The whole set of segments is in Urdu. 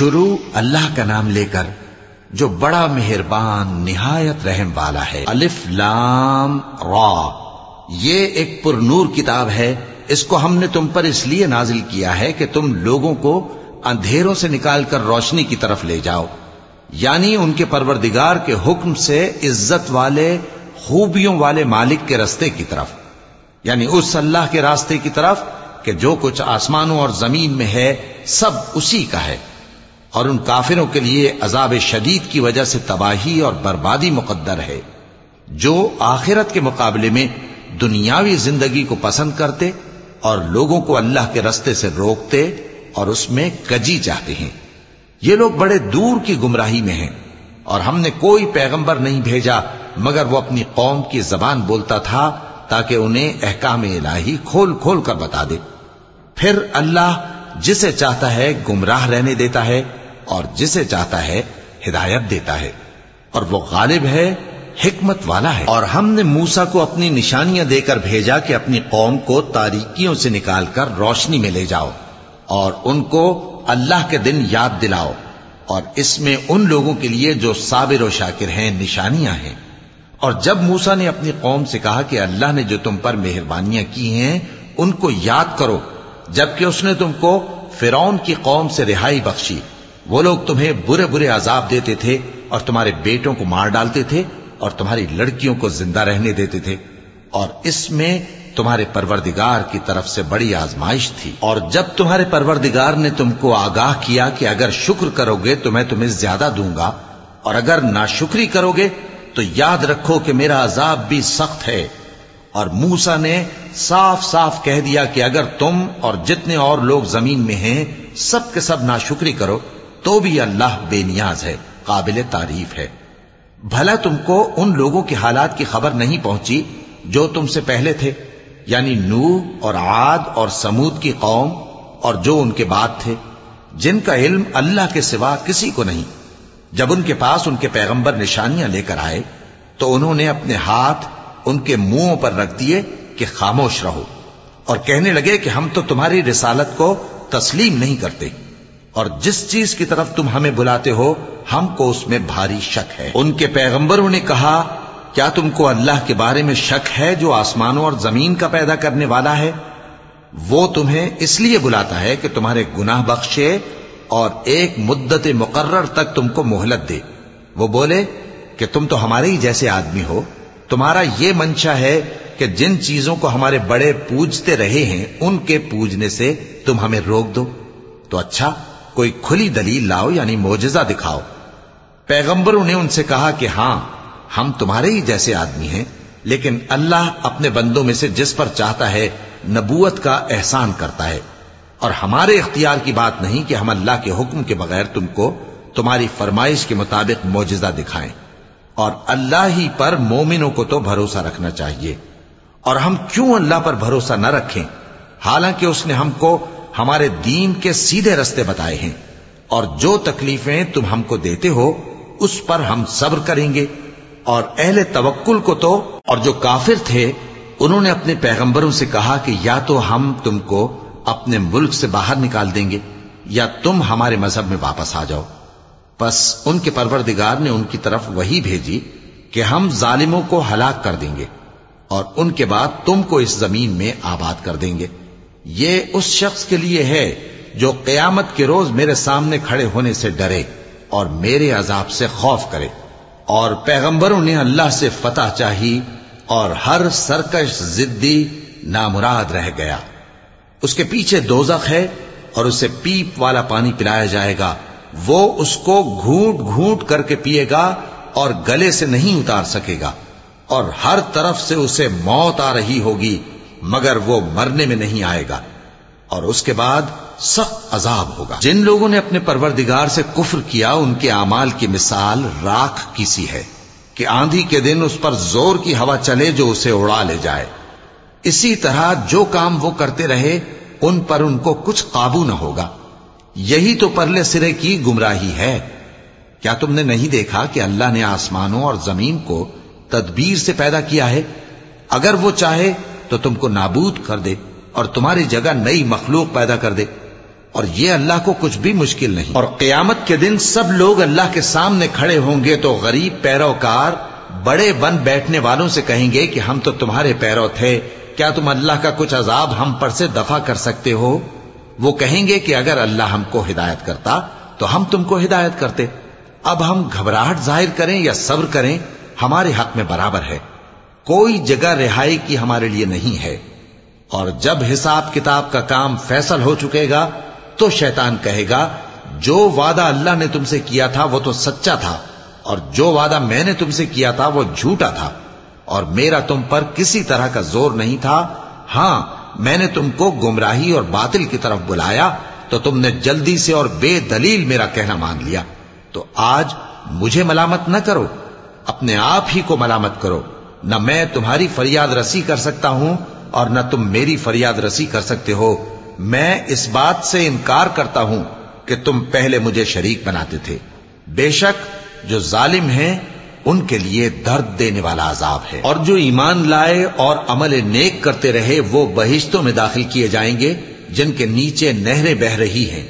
شروع اللہ کا نام لے کر جو بڑا مہربان نہایت رحم والا ہے۔ الف لام را۔ یہ ایک پر نور کتاب ہے۔ اس کو ہم نے تم پر اس لیے نازل کیا ہے کہ تم لوگوں کو اندھیروں سے نکال کر روشنی کی طرف لے جاؤ۔ یعنی ان کے پروردگار کے حکم سے عزت والے، خوبیوں والے مالک کے رستے کی طرف۔ یعنی اس اللہ کے راستے کی طرف کہ جو کچھ آسمانوں اور زمین میں ہے، سب اسی کا ہے۔ اور ان کافروں کے لیے عذاب شدید کی وجہ سے تباہی اور بربادی مقدر ہے، جو آخرت کے مقابلے میں دنیاوی زندگی کو پسند کرتے اور لوگوں کو اللہ کے رستے سے روکتے اور اس میں کجی چاہتے ہیں۔ یہ لوگ بڑے دور کی گمراہی میں ہیں اور ہم نے کوئی پیغمبر نہیں بھیجا، مگر وہ اپنی قوم کی زبان بولتا تھا تاکہ انہیں احکام الہی کھول کھول کر بتا دے۔ پھر اللہ جسے چاہتا ہے گمراہ رہنے دیتا ہے اور جسے چاہتا ہے ہدایت دیتا ہے۔ اور وہ غالب ہے، حکمت والا ہے۔ اور ہم نے موسا کو اپنی نشانیاں دے کر بھیجا کہ اپنی قوم کو تاریکیوں سے نکال کر روشنی میں لے جاؤ اور ان کو اللہ کے دن یاد دلاؤ۔ اور اس میں ان لوگوں کے لیے جو صابر و شاکر ہیں، نشانیاں ہیں۔ اور جب موسا نے اپنی قوم سے کہا کہ اللہ نے جو تم پر مہربانیاں کی ہیں، ان کو یاد کرو، جبکہ اس نے تم کو فرون کی قوم سے رہائی بخشی۔ وہ لوگ تمہیں برے برے عذاب دیتے تھے اور تمہارے بیٹوں کو مار ڈالتے تھے اور تمہاری لڑکیوں کو زندہ رہنے دیتے تھے اور اس میں تمہارے پروردگار کی طرف سے بڑی آزمائش تھی۔ اور جب تمہارے پروردگار نے تم کو آگاہ کیا کہ اگر شکر کرو گے تو میں تمہیں زیادہ دوں گا، اور اگر ناشکری کرو گے تو یاد رکھو کہ میرا عذاب بھی سخت ہے۔ اور موسا نے صاف صاف کہہ دیا کہ اگر تم اور جتنے اور لوگ زمین میں ہیں، سب کے سب ناشکری کرو۔ تو بھی اللہ بے نیاز ہے، قابل تعریف ہے۔ بھلا تم کو ان لوگوں کے حالات کی خبر نہیں پہنچی جو تم سے پہلے تھے یعنی نو اور عاد اور سمود کی قوم اور جو ان کے بعد تھے، جن کا علم اللہ کے سوا کسی کو نہیں۔ جب ان کے پاس ان کے پیغمبر نشانیاں لے کر آئے، تو انہوں نے اپنے ہاتھ ان کے منہوں پر رکھ دیے کہ خاموش رہو اور کہنے لگے کہ ہم تو تمہاری رسالت کو تسلیم نہیں کرتے۔ اور جس چیز کی طرف تم ہمیں بلاتے ہو، ہم کو اس میں بھاری شک ہے۔ ان کے پیغمبروں نے کہا، کیا تم کو اللہ کے بارے میں شک ہے جو آسمانوں اور زمین کا پیدا کرنے والا ہے؟ وہ تمہیں اس لیے بلاتا ہے کہ تمہارے گناہ بخشے اور ایک مدت مقرر تک تم کو مہلت دے۔ وہ بولے، کہ تم تو ہمارے ہی جیسے آدمی ہو۔ تمہارا یہ منشا ہے کہ جن چیزوں کو ہمارے بڑے پوجتے رہے ہیں، ان کے پوجنے سے تم ہمیں روک دو۔ تو اچھا کوئی کھلی دلیل لاؤ یعنی موجزہ دکھاؤ۔ پیغمبروں نے ان سے کہا کہ ہاں ہم تمہارے ہی جیسے آدمی ہیں، لیکن اللہ اپنے بندوں میں سے جس پر چاہتا ہے، نبوت کا احسان کرتا ہے۔ اور ہمارے اختیار کی بات نہیں کہ ہم اللہ کے حکم کے بغیر تم کو تمہاری فرمائش کے مطابق موجزہ دکھائیں۔ اور اللہ ہی پر مومنوں کو تو بھروسہ رکھنا چاہیے۔ اور ہم کیوں اللہ پر بھروسہ نہ رکھیں؟ حالانکہ اس نے ہم کو ہمارے دین کے سیدھے رستے بتائے ہیں اور جو تکلیفیں تم ہم کو دیتے ہو، اس پر ہم صبر کریں گے۔ اور اہل توکل کو تو، اور جو کافر تھے، انہوں نے اپنے پیغمبروں سے کہا کہ یا تو ہم تم کو اپنے ملک سے باہر نکال دیں گے، یا تم ہمارے مذہب میں واپس آ جاؤ۔ بس ان کے پروردگار نے ان کی طرف وہی بھیجی کہ ہم ظالموں کو ہلاک کر دیں گے اور ان کے بعد تم کو اس زمین میں آباد کر دیں گے۔ یہ اس شخص کے لیے ہے جو قیامت کے روز میرے سامنے کھڑے ہونے سے ڈرے اور میرے عذاب سے خوف کرے اور پیغمبروں نے اللہ سے فتح چاہی اور ہر سرکش زدی نامراد رہ گیا۔ اس کے پیچھے دوزخ ہے اور اسے پیپ والا پانی پلایا جائے گا۔ وہ اس کو گھونٹ گھونٹ کر کے پیے گا اور گلے سے نہیں اتار سکے گا اور ہر طرف سے اسے موت آ رہی ہوگی۔ مگر وہ مرنے میں نہیں آئے گا اور اس کے بعد سخت عذاب ہوگا۔ جن لوگوں نے اپنے پروردگار سے کفر کیا، ان کے اعمال کی مثال راکھ کی سی ہے کہ آندھی کے دن اس پر زور کی ہوا چلے جو اسے اڑا لے جائے۔ اسی طرح جو کام وہ کرتے رہے، ان پر ان کو کچھ قابو نہ ہوگا۔ یہی تو پرلے سرے کی گمراہی ہے۔ کیا تم نے نہیں دیکھا کہ اللہ نے آسمانوں اور زمین کو تدبیر سے پیدا کیا ہے؟ اگر وہ چاہے تو تم کو نابود کر دے اور تمہاری جگہ نئی مخلوق پیدا کر دے اور یہ اللہ کو کچھ بھی مشکل نہیں۔ اور قیامت کے دن سب لوگ اللہ کے سامنے کھڑے ہوں گے تو غریب پیروکار بڑے بن بیٹھنے والوں سے کہیں گے کہ ہم تو تمہارے پیرو تھے۔ کیا تم اللہ کا کچھ عذاب ہم پر سے دفع کر سکتے ہو؟ وہ کہیں گے کہ اگر اللہ ہم کو ہدایت کرتا تو ہم تم کو ہدایت کرتے۔ اب ہم گھبراہٹ ظاہر کریں یا صبر کریں، ہمارے حق میں برابر ہے۔ کوئی جگہ رہائی کی ہمارے لیے نہیں ہے۔ اور جب حساب کتاب کا کام فیصل ہو چکے گا، تو شیطان کہے گا، جو وعدہ اللہ نے تم سے کیا تھا وہ تو سچا تھا، اور جو وعدہ میں نے تم سے کیا تھا وہ جھوٹا تھا۔ اور میرا تم پر کسی طرح کا زور نہیں تھا۔ ہاں میں نے تم کو گمراہی اور باطل کی طرف بلایا، تو تم نے جلدی سے اور بے دلیل میرا کہنا مان لیا۔ تو آج مجھے ملامت نہ کرو، اپنے آپ ہی کو ملامت کرو۔ نہ میں تمہاری فریاد رسی کر سکتا ہوں اور نہ تم میری فریاد رسی کر سکتے ہو۔ میں اس بات سے انکار کرتا ہوں کہ تم پہلے مجھے شریک بناتے تھے۔ بے شک جو ظالم ہیں، ان کے لیے درد دینے والا عذاب ہے۔ اور جو ایمان لائے اور عمل نیک کرتے رہے، وہ بہشتوں میں داخل کیے جائیں گے، جن کے نیچے نہریں بہ رہی ہیں۔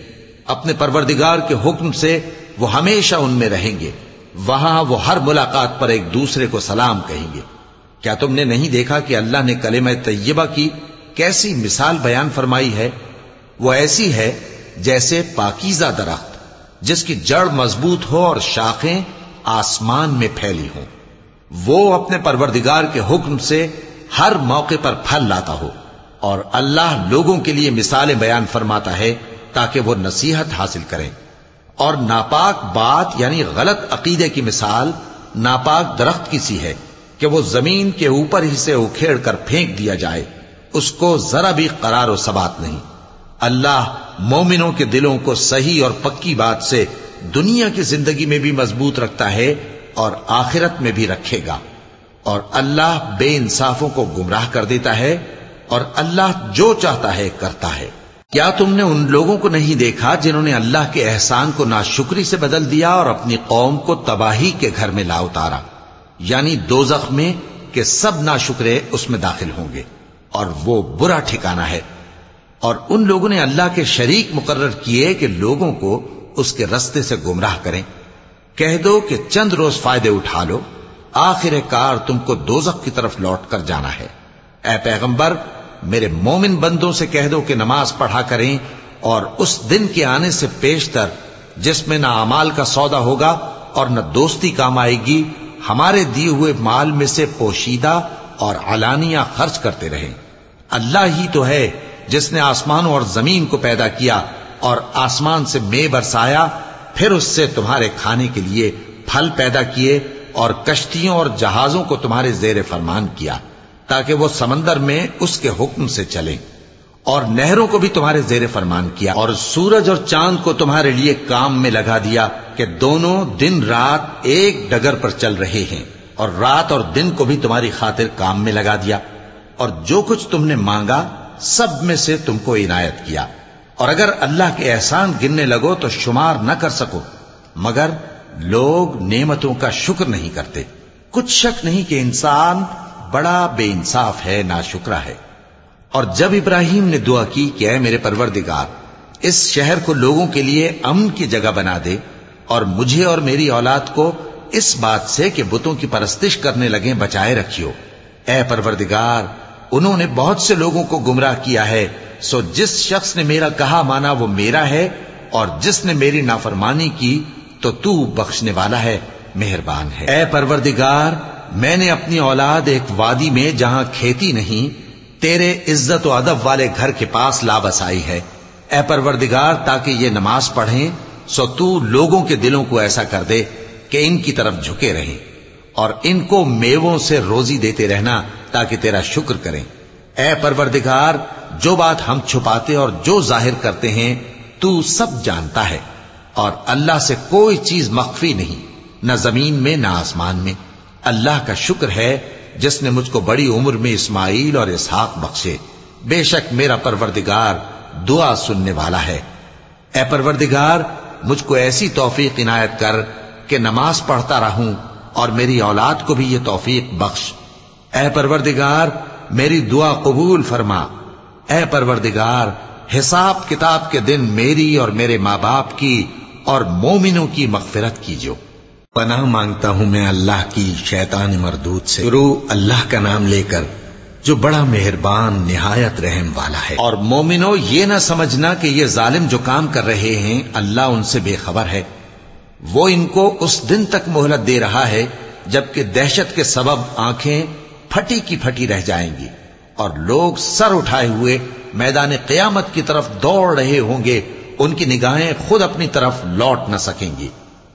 اپنے پروردگار کے حکم سے وہ ہمیشہ ان میں رہیں گے۔ وہاں وہ ہر ملاقات پر ایک دوسرے کو سلام کہیں گے۔ کیا تم نے نہیں دیکھا کہ اللہ نے کلمہ طیبہ کی کیسی مثال بیان فرمائی ہے؟ وہ ایسی ہے جیسے پاکیزہ درخت، جس کی جڑ مضبوط ہو اور شاخیں آسمان میں پھیلی ہوں۔ وہ اپنے پروردگار کے حکم سے ہر موقع پر پھل لاتا ہو اور اللہ لوگوں کے لیے مثالیں بیان فرماتا ہے تاکہ وہ نصیحت حاصل کریں۔ اور ناپاک بات یعنی غلط عقیدے کی مثال ناپاک درخت کی سی ہے۔ کہ وہ زمین کے اوپر ہی سے اکھیڑ کر پھینک دیا جائے، اس کو ذرا بھی قرار و ثبات نہیں۔ اللہ مومنوں کے دلوں کو صحیح اور پکی بات سے دنیا کی زندگی میں بھی مضبوط رکھتا ہے اور آخرت میں بھی رکھے گا۔ اور اللہ بے انصافوں کو گمراہ کر دیتا ہے اور اللہ جو چاہتا ہے کرتا ہے۔ کیا تم نے ان لوگوں کو نہیں دیکھا جنہوں نے اللہ کے احسان کو ناشکری سے بدل دیا اور اپنی قوم کو تباہی کے گھر میں لا اتارا؟ یعنی دو میں کہ سب ناشکرے اس میں داخل ہوں گے اور وہ برا ٹھکانہ ہے۔ اور ان لوگوں نے اللہ کے شریک مقرر کیے کہ لوگوں کو اس کے رستے سے گمراہ کریں۔ کہہ دو کہ چند روز فائدے اٹھا لو، آخر کار تم کو دوزخ کی طرف لوٹ کر جانا ہے۔ اے پیغمبر، میرے مومن بندوں سے کہہ دو کہ نماز پڑھا کریں اور اس دن کے آنے سے پیشتر جس میں نہ امال کا سودا ہوگا اور نہ دوستی کام آئے گی ہمارے دیے ہوئے مال میں سے پوشیدہ اور علانیہ خرچ کرتے رہیں۔ اللہ ہی تو ہے جس نے آسمانوں اور زمین کو پیدا کیا اور آسمان سے مے برسایا، پھر اس سے تمہارے کھانے کے لیے پھل پیدا کیے اور کشتیوں اور جہازوں کو تمہارے زیر فرمان کیا، تاکہ وہ سمندر میں اس کے حکم سے چلیں۔ اور نہروں کو بھی تمہارے زیر فرمان کیا اور سورج اور چاند کو تمہارے لیے کام میں لگا دیا کہ دونوں دن رات ایک ڈگر پر چل رہے ہیں اور رات اور دن کو بھی تمہاری خاطر کام میں لگا دیا اور جو کچھ تم نے مانگا سب میں سے تم کو عنایت کیا اور اگر اللہ کے احسان گننے لگو تو شمار نہ کر سکو، مگر لوگ نعمتوں کا شکر نہیں کرتے۔ کچھ شک نہیں کہ انسان بڑا بے انصاف ہے نا شکرا ہے۔ اور جب ابراہیم نے دعا کی کہ اے میرے پروردگار، اس شہر کو لوگوں کے لیے امن کی جگہ بنا دے اور مجھے اور میری اولاد کو اس بات سے کہ بتوں کی پرستش کرنے لگیں بچائے رکھیو۔ اے پروردگار، انہوں نے بہت سے لوگوں کو گمراہ کیا ہے، سو جس شخص نے میرا کہا مانا وہ میرا ہے، اور جس نے میری نافرمانی کی تو تو بخشنے والا ہے، مہربان ہے۔ اے پروردگار، میں نے اپنی اولاد ایک وادی میں جہاں کھیتی نہیں تیرے عزت و ادب والے گھر کے پاس لا بسائی ہے۔ اے پروردگار، تاکہ یہ نماز پڑھیں، سو تو لوگوں کے دلوں کو ایسا کر دے کہ ان کی طرف جھکے رہیں۔ اور ان کو میووں سے روزی دیتے رہنا تاکہ تیرا شکر کریں۔ اے پروردگار، جو بات ہم چھپاتے اور جو ظاہر کرتے ہیں، تو سب جانتا ہے۔ اور اللہ سے کوئی چیز مخفی نہیں، نہ زمین میں، نہ آسمان میں۔ اللہ کا شکر ہے جس نے مجھ کو بڑی عمر میں اسماعیل اور اسحاق بخشے۔ بے شک میرا پروردگار دعا سننے والا ہے۔ اے پروردگار، مجھ کو ایسی توفیق عنایت کر کہ نماز پڑھتا رہوں اور میری اولاد کو بھی یہ توفیق بخش۔ اے پروردگار، میری دعا قبول فرما۔ اے پروردگار، حساب کتاب کے دن میری اور میرے ماں باپ کی اور مومنوں کی مغفرت کیجو پناہ مانگتا ہوں میں اللہ کی شیطان مردود سے۔ شروع اللہ کا نام لے کر جو بڑا مہربان، نہایت رحم والا ہے۔ اور مومنو، یہ نہ سمجھنا کہ یہ ظالم جو کام کر رہے ہیں، اللہ ان سے بے خبر ہے۔ وہ ان کو اس دن تک مہلت دے رہا ہے جبکہ دہشت کے سبب آنکھیں پھٹی کی پھٹی رہ جائیں گی۔ اور لوگ سر اٹھائے ہوئے میدان قیامت کی طرف دوڑ رہے ہوں گے، ان کی نگاہیں خود اپنی طرف لوٹ نہ سکیں گی۔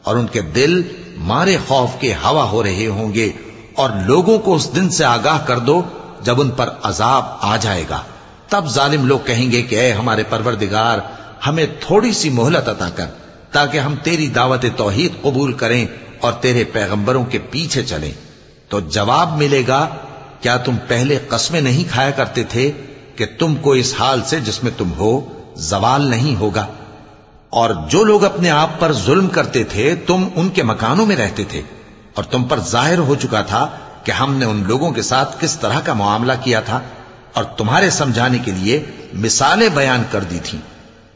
اور ان کے دل مارے خوف کے ہوا ہو رہے ہوں گے اور لوگوں کو اس دن سے آگاہ کر دو جب ان پر عذاب آ جائے گا۔ تب ظالم لوگ کہیں گے کہ اے ہمارے پروردگار، ہمیں تھوڑی سی مہلت عطا کر تاکہ ہم تیری دعوت توحید قبول کریں اور تیرے پیغمبروں کے پیچھے چلیں۔ تو جواب ملے گا، کیا تم پہلے قسمیں نہیں کھایا کرتے تھے کہ تم کو اس حال سے جس میں تم ہو زوال نہیں ہوگا؟ اور جو لوگ اپنے آپ پر ظلم کرتے تھے، تم ان کے مکانوں میں رہتے تھے۔ اور تم پر ظاہر ہو چکا تھا کہ ہم نے ان لوگوں کے ساتھ کس طرح کا معاملہ کیا تھا۔ اور تمہارے سمجھانے کے لیے مثالیں بیان کر دی تھیں۔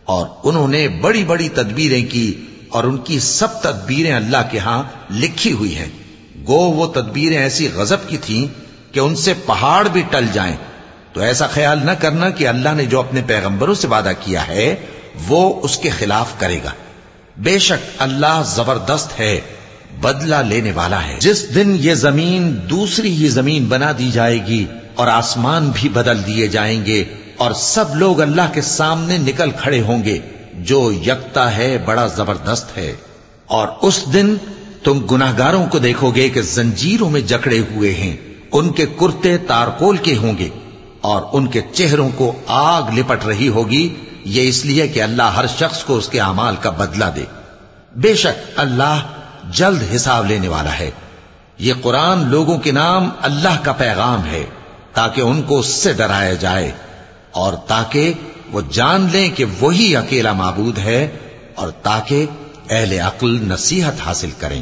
اور انہوں نے بڑی بڑی تدبیریں کی اور ان کی سب تدبیریں اللہ کے ہاں لکھی ہوئی ہیں۔ گو، وہ تدبیریں ایسی غضب کی تھیں کہ ان سے پہاڑ بھی ٹل جائیں۔ تو ایسا خیال نہ کرنا کہ اللہ نے جو اپنے پیغمبروں سے وعدہ کیا ہے وہ اس کے خلاف کرے گا۔ بے شک اللہ زبردست ہے، بدلہ لینے والا ہے۔ جس دن یہ زمین دوسری ہی زمین بنا دی جائے گی اور آسمان بھی بدل دیے جائیں گے اور سب لوگ اللہ کے سامنے نکل کھڑے ہوں گے، جو یکتا ہے بڑا زبردست ہے۔ اور اس دن تم گناہگاروں کو دیکھو گے کہ زنجیروں میں جکڑے ہوئے ہیں، ان کے کرتے تارکول کے ہوں گے اور ان کے چہروں کو آگ لپٹ رہی ہوگی یہ اس لیے کہ اللہ ہر شخص کو اس کے اعمال کا بدلہ دے۔ بے شک اللہ جلد حساب لینے والا ہے۔ یہ قرآن لوگوں کے نام اللہ کا پیغام ہے تاکہ ان کو اس سے ڈرایا جائے اور تاکہ وہ جان لیں کہ وہی اکیلا معبود ہے اور تاکہ اہل عقل نصیحت حاصل کریں۔